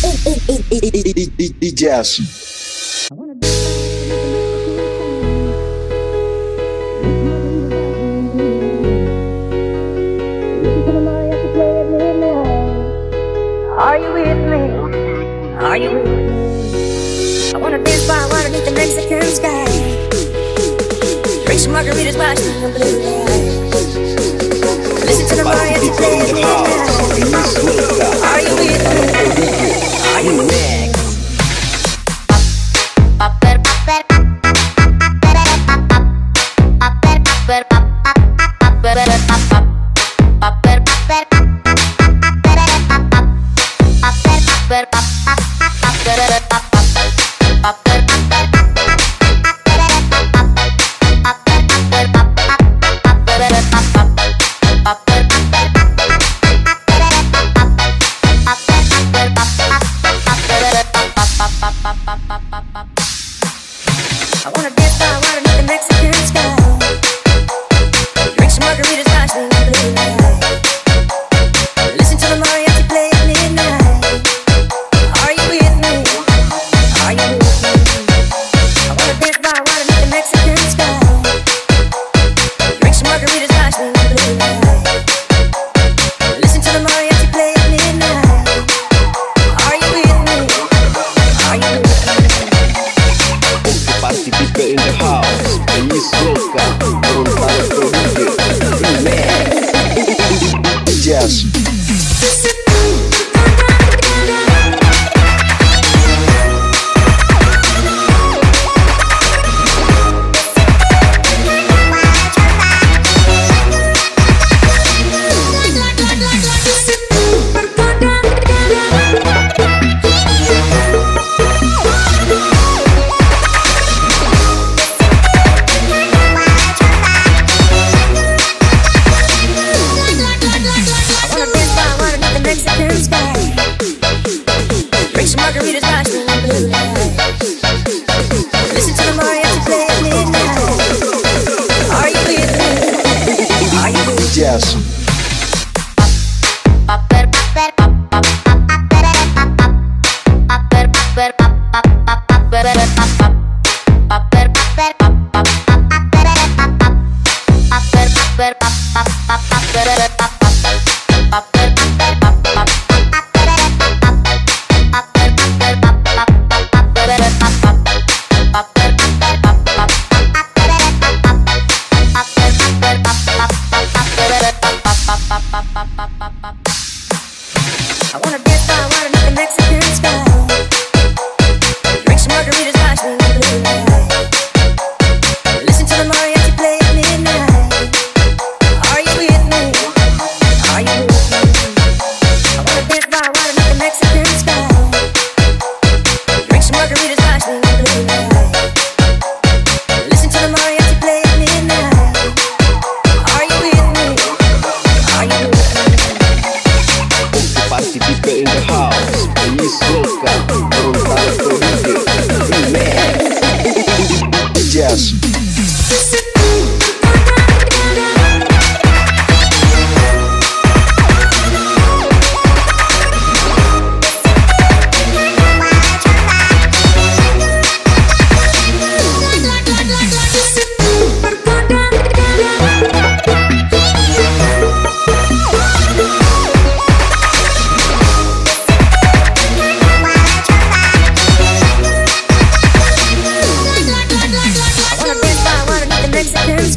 DJ Are you with me? Are you with me? I wanna dance by water beneath the Mexican sky. Drink some margaritas while I sing in blue light. Listen to the Mayan play me.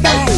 bounce back.